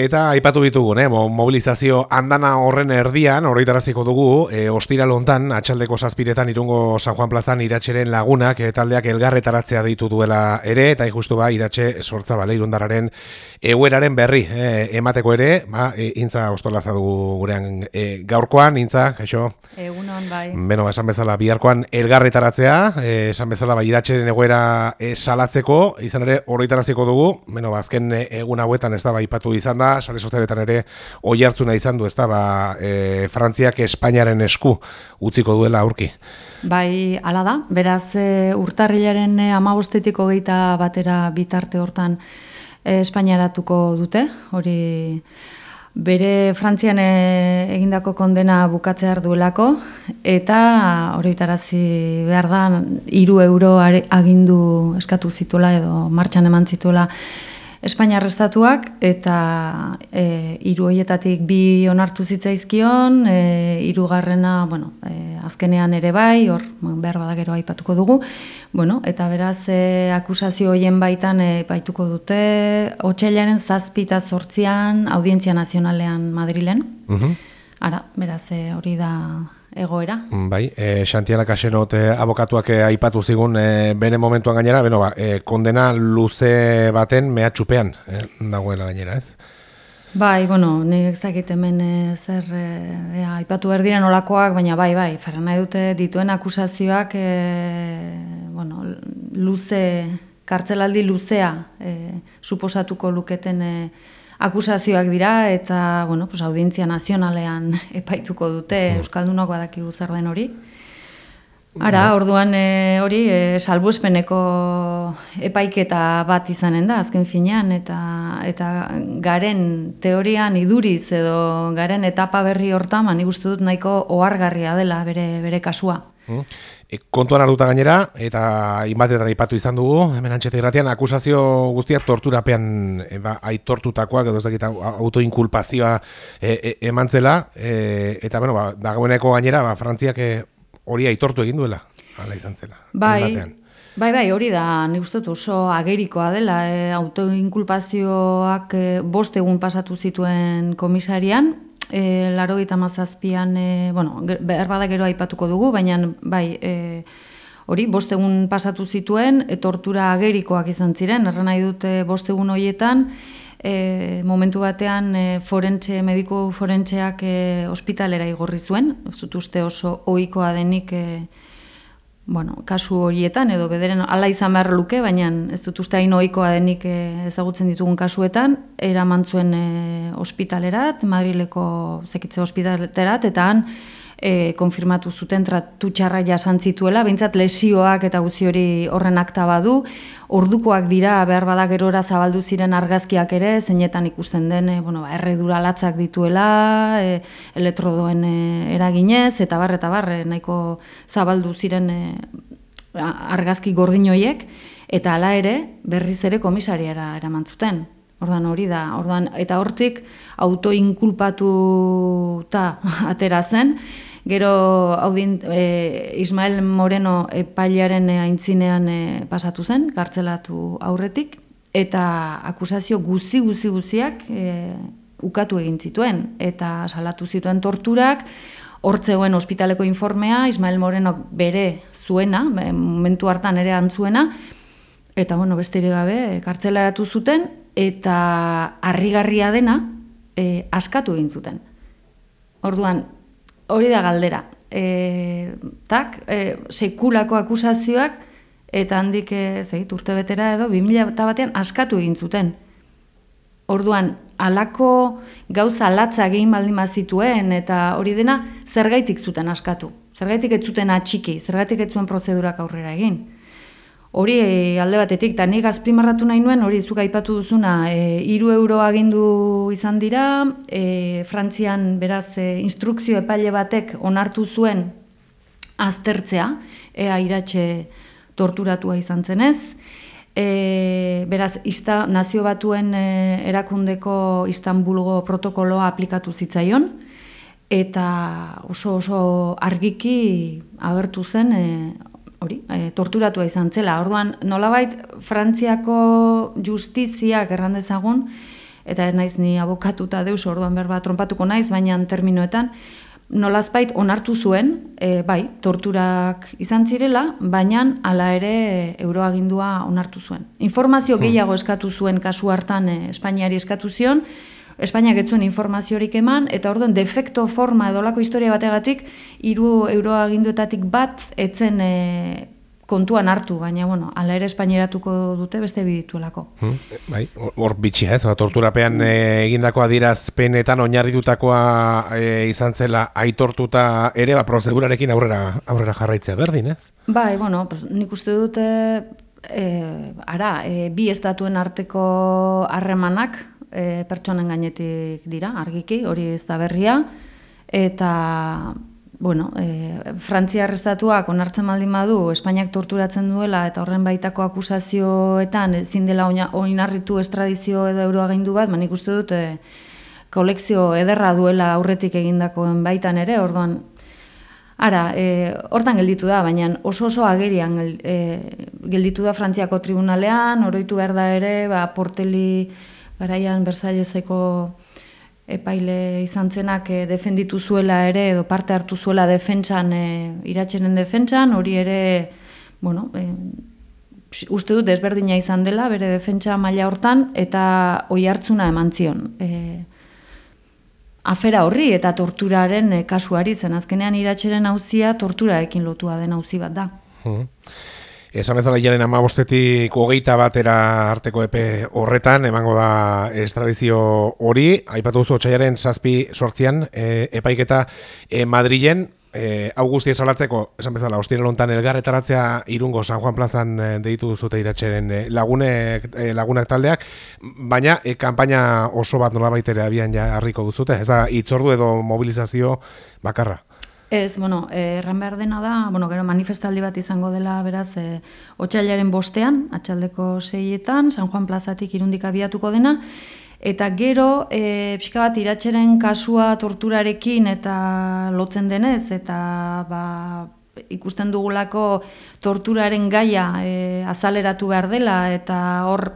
Eta aipatu bitugun, eh, mobilizazio andana horren erdian, horretaraziko dugu, e, ostira lontan, atxaldeko zazpiretan irungo San Juan plazan iratxeren lagunak, e, taldeak elgarretaratzea ditu duela ere, eta ikustu ba, iratxe sortza bale, irundararen egueraren berri, e, emateko ere, ba, e, intza ostolaza dugu gurean e, gaurkoan, intza, kaixo? Egunon, bai. Beno, esan bezala, biharkoan elgarretaratzea, e, esan bezala, ba, iratxeren eguera e, salatzeko, izan ere, horretaraziko dugu, beno, ba, azken egun hauetan ez da, ba, ipatu izan da, sare sozialetan ere oi hartzuna izan du, ezta, ba, e, Frantziak Espainiaren esku utziko duela aurki. Bai, hala da. Beraz, e, urtarrilaren e, amabostetiko geita batera bitarte hortan e, Espainiaratuko dute, hori bere Frantzian e, egindako kondena bukatzear duelako, eta hori itarazi behar da, iru euro agindu eskatu zituela edo martxan eman zituela Espainiar estatuak eta e, hiru hoietatik bi onartu zitzaizkion, e, hirugarrena, bueno, e, azkenean ere bai, hor behar bada gero aipatuko dugu. Bueno, eta beraz e, akusazio hoien baitan e, baituko dute Otsailaren 7 eta 8 Audientzia Nazionalean Madrilen. Uh Ara, beraz e, hori da egoera. Bai, e, Xantiana Kasenot e, abokatuak e, aipatu zigun e, bere momentuan gainera, beno ba, e, kondena luze baten mehatxupean e, dagoela gainera, ez? Bai, bueno, nik ez dakit hemen e, zer e, aipatu behar diren olakoak, baina bai, bai, ferra nahi dute dituen akusazioak e, bueno, luze, kartzelaldi luzea e, suposatuko luketen e, akusazioak dira eta bueno, pues, audientzia nazionalean epaituko dute Euskaldunok badakigu zer den hori. Ara, orduan e, hori e, salbuespeneko epaiketa bat izanen da, azken finean, eta, eta garen teorian iduriz edo garen etapa berri hortan, mani guztu dut nahiko ohargarria dela bere, bere kasua. Mm. E, kontuan hartuta gainera, eta inbatetan ipatu izan dugu, hemen antxeta irratian, akusazio guztiak torturapean e, ba, aitortutakoak, edo ez dakit autoinkulpazioa e, e, eman zela, e, eta bueno, ba, dagoeneko gainera, ba, frantziak e, hori aitortu egin duela, ala izan zela. Bai, bai, bai, hori da, nik uste oso agerikoa dela, e, autoinkulpazioak e, bost egun pasatu zituen komisarian, e, laro eta mazazpian, e, bueno, behar gero aipatuko dugu, baina bai, e, hori, bost egun pasatu zituen, e, tortura agerikoak izan ziren, erra nahi dute bost egun horietan, e, momentu batean e, forentxe, mediko forentxeak e, ospitalera igorri zuen, ez dut uste oso ohikoa denik e, bueno, kasu horietan, edo bederen ala izan behar luke, baina ez dut uste hain ohikoa denik eh, ezagutzen ditugun kasuetan, eraman zuen e, ospitalerat, Madrileko zekitze ospitalerat, eta han e, konfirmatu zuten tratu txarra jasan zituela, behintzat lesioak eta guzi hori horren akta badu, ordukoak dira behar bada gerora zabaldu ziren argazkiak ere, zeinetan ikusten den, e, bueno, ba, erredura latzak dituela, e, elektrodoen e, eraginez, eta barre eta barre nahiko zabaldu ziren e, argazki gordinoiek, eta hala ere berriz ere komisariara eraman zuten. Ordan hori da, ordan eta hortik autoinkulpatu ta atera zen. Gero audin, e, Ismael Moreno epailaren aintzinean e, pasatu zen, kartzelatu aurretik, eta akusazio guzi guzi guziak e, ukatu egin zituen, eta salatu zituen torturak, hortzegoen ospitaleko informea, Ismael Moreno bere zuena, momentu hartan ere antzuena, eta bueno, beste gabe, kartzelaratu zuten, eta harrigarria dena, e, askatu egin zuten. Orduan, hori da galdera. E, tak, e, sekulako akusazioak, eta handik, e, zeit, urte betera edo, 2000 batean askatu egin zuten. Orduan, alako gauza latza egin baldin zituen eta hori dena, zergaitik zuten askatu. Zergaitik ez zuten atxiki, zergaitik ez zuen prozedurak aurrera egin. Hori e, alde batetik, eta nik azpimarratu nahi nuen, hori zuk aipatu duzuna, e, iru euro agindu izan dira, e, Frantzian beraz e, instrukzio epaile batek onartu zuen aztertzea, ea iratxe torturatua izan zenez, e, beraz ista, nazio batuen e, erakundeko Istanbulgo protokoloa aplikatu zitzaion, eta oso oso argiki agertu zen e, torturatua izan zela. Orduan, nolabait, Frantziako justiziak errandezagun, eta ez naiz ni abokatuta deus orduan berba trompatuko naiz, baina terminoetan, nolazbait onartu zuen, e, bai, torturak izan zirela, baina hala ere euroagindua onartu zuen. Informazio hmm. gehiago eskatu zuen kasu hartan e, Espainiari eskatu zion, Espainiak ez zuen informaziorik eman, eta orduan defekto forma edolako historia bategatik, hiru euroaginduetatik bat etzen e, kontuan hartu, baina, bueno, ala ere espaineratuko dute beste bidituelako. Hmm, bai, hor bitxia ez, ba, torturapean e, egindako adirazpenetan oinarritutakoa e, izan zela aitortuta ere, ba, prozedurarekin aurrera, aurrera jarraitzea berdin, ez? Bai, bueno, pues, nik uste dute, e, ara, e, bi estatuen arteko harremanak e, pertsonen gainetik dira, argiki, hori ez da berria, eta bueno, e, Frantzia arrestatuak onartzen baldin badu Espainiak torturatzen duela eta horren baitako akusazioetan ezin dela oinarritu estradizio edo euroagindu bat, manik uste dut e, kolekzio ederra duela aurretik egindakoen baitan ere, orduan Ara, e, hortan gelditu da, baina oso oso agerian e, gelditu da Frantziako tribunalean, oroitu behar da ere, ba, porteli garaian Versailleseko epaile izan zenak e, defenditu zuela ere edo parte hartu zuela defentsan e, iratxenen defentsan, hori ere bueno, e, uste dut desberdina izan dela bere defentsa maila hortan eta oi hartzuna eman zion. E, afera horri eta torturaren kasuari zen azkenean iratxeren hauzia torturarekin lotua den hauzi bat da. Hmm. Esan bezala jaren amabostetik hogeita batera arteko epe horretan, emango da estradizio hori, aipatu duzu otxaiaren saspi sortzian, e, epaiketa e, Madrilen, e, augusti esalatzeko, esan bezala, ostire lontan elgarretaratzea irungo San Juan Plazan e, deitu duzute iratxeren e, lagunek, e, lagunak taldeak, baina e, kampaina oso bat nola baitere abian ja harriko duzute, ez da, itzordu edo mobilizazio bakarra. Ez, bueno, eh, erran behar dena da, bueno, gero manifestaldi bat izango dela, beraz, e, otxailaren bostean, atxaldeko seietan, San Juan Plazatik irundik abiatuko dena, eta gero, e, pixka bat iratxeren kasua torturarekin eta lotzen denez, eta ba, ikusten dugulako torturaren gaia e, azaleratu behar dela, eta hor,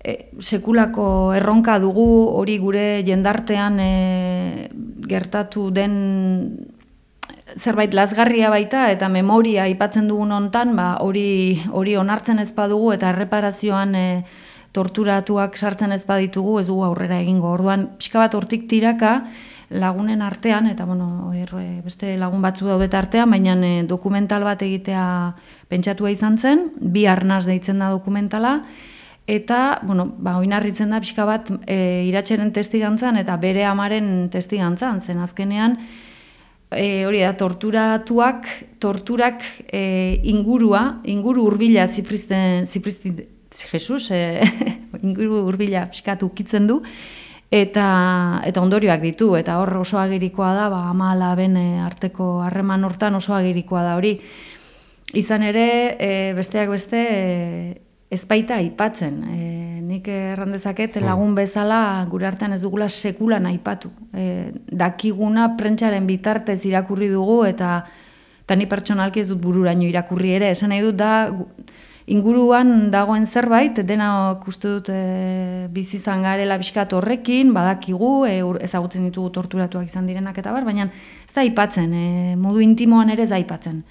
E, sekulako erronka dugu hori gure jendartean e, gertatu den zerbait lazgarria baita eta memoria aipatzen dugun hontan, ba hori hori onartzen ez badugu eta erreparazioan e, torturatuak sartzen ez baditugu ez dugu aurrera egingo. Orduan pixka bat hortik tiraka lagunen artean eta bueno, er, beste lagun batzu daudet artean, baina e, dokumental bat egitea pentsatua izan zen, bi arnaz deitzen da dokumentala eta bueno, ba oinarritzen da pixka bat e, iratxeren testigantzan eta bere amaren testigantzan, zen azkenean e, hori da, torturatuak, torturak e, ingurua, inguru urbila zipristen, zipristen, Jesus, e, inguru urbila psikatu kitzen du, eta, eta ondorioak ditu, eta hor oso agerikoa da, ba, ama alaben arteko harreman hortan oso agerikoa da hori. Izan ere, e, besteak beste, e, ez baita aipatzen. E, nik errandezaket hmm. lagun bezala gure artean ez dugula sekulan aipatu. E, dakiguna prentsaren bitartez irakurri dugu eta eta ni pertsonalki ez dut bururaino irakurri ere. Esan nahi dut da inguruan dagoen zerbait, dena uste dut e, bizizan garela biskat horrekin, badakigu, e, ezagutzen ditugu torturatuak izan direnak eta bar, baina ez da aipatzen, e, modu intimoan ere ez da aipatzen.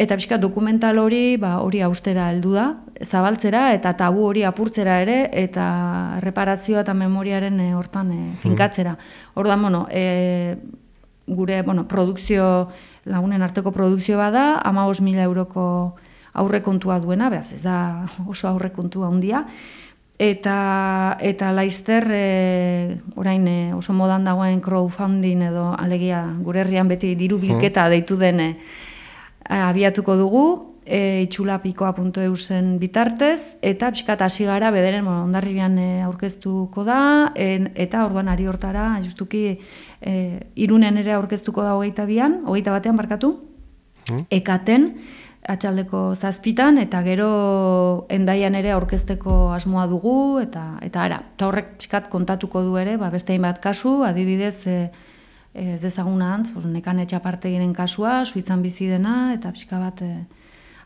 Eta pixka dokumental hori, ba, hori austera heldu da, zabaltzera eta tabu hori apurtzera ere eta reparazioa eta memoriaren e, hortan e, finkatzera. Hor da, bueno, e, gure bueno, produkzio, lagunen arteko produkzio bada, ama mila euroko aurrekontua duena, beraz ez da oso aurrekontua handia. Eta, eta laizter, e, orain e, oso modan dagoen crowdfunding edo alegia gure herrian beti diru bilketa deitu den abiatuko dugu, e, itxulapikoa.eusen bitartez, eta pixkat hasi gara bederen bueno, ondarribian e, aurkeztuko da, eta orduan ari hortara, justuki, e, irunen ere aurkeztuko da hogeita bian, hogeita batean barkatu, hmm. ekaten, atxaldeko zazpitan, eta gero endaian ere aurkezteko asmoa dugu, eta eta ara, eta horrek pixkat kontatuko du ere, ba, beste bat kasu, adibidez, e, ez ezaguna antz, nekan etxaparte giren kasua, suizan bizi dena, eta pixka bat e,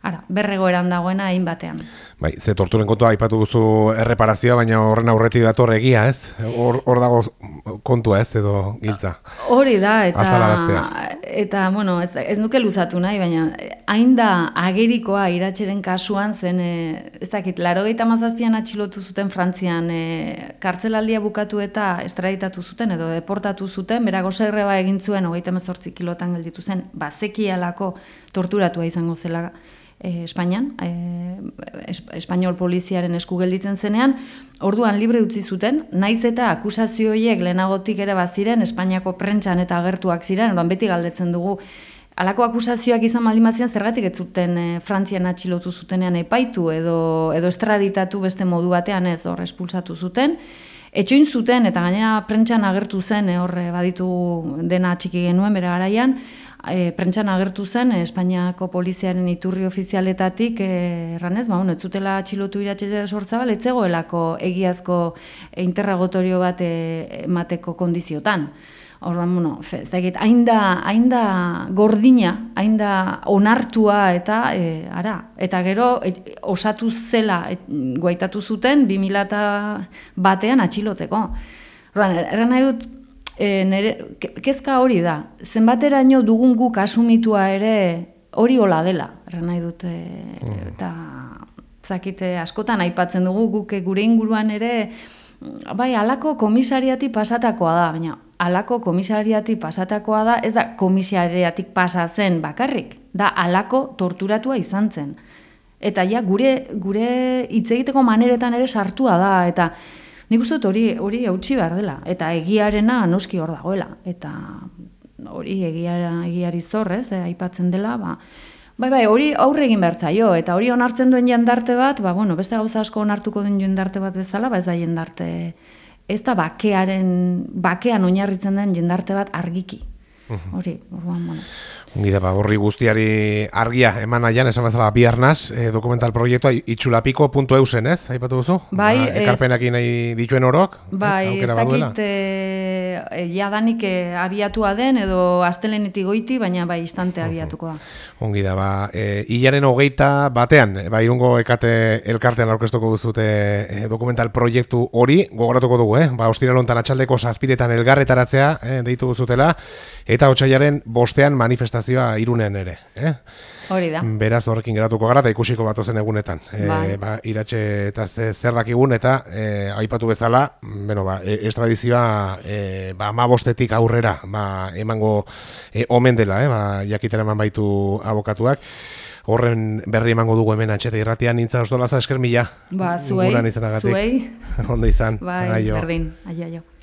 ara, berregoeran dagoena hain batean. Bai, ze torturen kontua aipatu duzu erreparazioa, baina horren aurretik dator egia, ez? Hor, hor dago kontua, ez, edo giltza. Hori da, eta, eta bueno, ez, ez nuke luzatu nahi, baina hain da agerikoa iratxeren kasuan zen, e, ez dakit, laro mazazpian atxilotu zuten Frantzian, e, kartzelaldia bukatu eta estraditatu zuten, edo deportatu zuten, berago segreba egin zuen, hogeita mazortzi kilotan gelditu zen, bazekialako torturatua izango zela e, Espainian, e, es, espainol poliziaren esku gelditzen zenean, orduan libre utzi zuten, naiz eta akusazio horiek lehenagotik ere baziren, Espainiako prentxan eta agertuak ziren, orduan beti galdetzen dugu, Alako akusazioak izan maldimazian zergatik ez zuten e, Frantzian atxilotu zutenean epaitu edo, edo estraditatu beste modu batean ez hor espulsatu zuten. Etxoin zuten eta gainera prentxan agertu zen e, horre baditu dena txiki genuen bere garaian, e, prentxan agertu zen e, Espainiako poliziaren iturri ofizialetatik e, erranez, ba, ez zutela atxilotu iratxe sortzabal, etzegoelako egiazko interrogotorio bat e, emateko kondiziotan. Ordan, bueno, ez da egit, hain da, hain da gordina, hain da onartua eta, e, ara, eta gero osatu zela et, guaitatu zuten 2000 batean atxilotzeko. Ordan, erran nahi dut, e, nere, kezka hori da, zenbateraino dugun guk asumitua ere hori hola dela, erran nahi dut, e, mm. eta zakite askotan aipatzen dugu guk gure inguruan ere, bai, alako komisariati pasatakoa da, baina alako komisariatik pasatakoa da, ez da komisariatik pasa zen bakarrik, da alako torturatua izan zen. Eta ja, gure, gure hitz egiteko maneretan ere sartua da, eta nik uste dut hori, hori eutxi behar dela, eta egiarena noski hor dagoela, eta hori egiara, egiari zorrez, eh, aipatzen dela, ba, Bai, bai, hori aurre egin behar zaio, eta hori onartzen duen jendarte bat, ba, bueno, beste gauza asko onartuko duen jendarte bat bezala, ba, ez da jendarte ez da bakearen, bakean oinarritzen den jendarte bat argiki. Hori, orduan, bueno. Unida, ba, horri guztiari argia eman aian, esan bezala biarnaz, e, dokumental proiektua itxulapiko.eusen, ez? Aipatu duzu? Bai, ba, ekarpenak nahi dituen orok? Bai, ez, ez dakit, e, jadanik e, abiatua den, edo astelenetik goiti, baina bai, instante abiatuko da. Ongi da, ba, e, hilaren hogeita batean, ba, irungo ekate elkartean aurkeztuko duzute e, dokumental proiektu hori, gogoratuko dugu, eh? Ba, ostira lontan atxaldeko zazpiretan elgarretaratzea, eh, deitu duzutela, eta otxaiaren bostean manifestazioa manifestazioa irunen ere. Eh? Hori da. Beraz horrekin geratuko gara eta ikusiko bat zen egunetan. E, bai. ba, iratxe eta zer dakigun eta e, aipatu bezala, bueno, ba, e, estradizioa e, ba, ma bostetik aurrera ba, emango e, omen dela, eh? ba, jakitera eman baitu abokatuak. Horren berri emango dugu hemen atxeta irratian, nintza osdolaza esker mila. Ba, zuei, zuei. Ondo izan. Bai, berdin, aio, aio.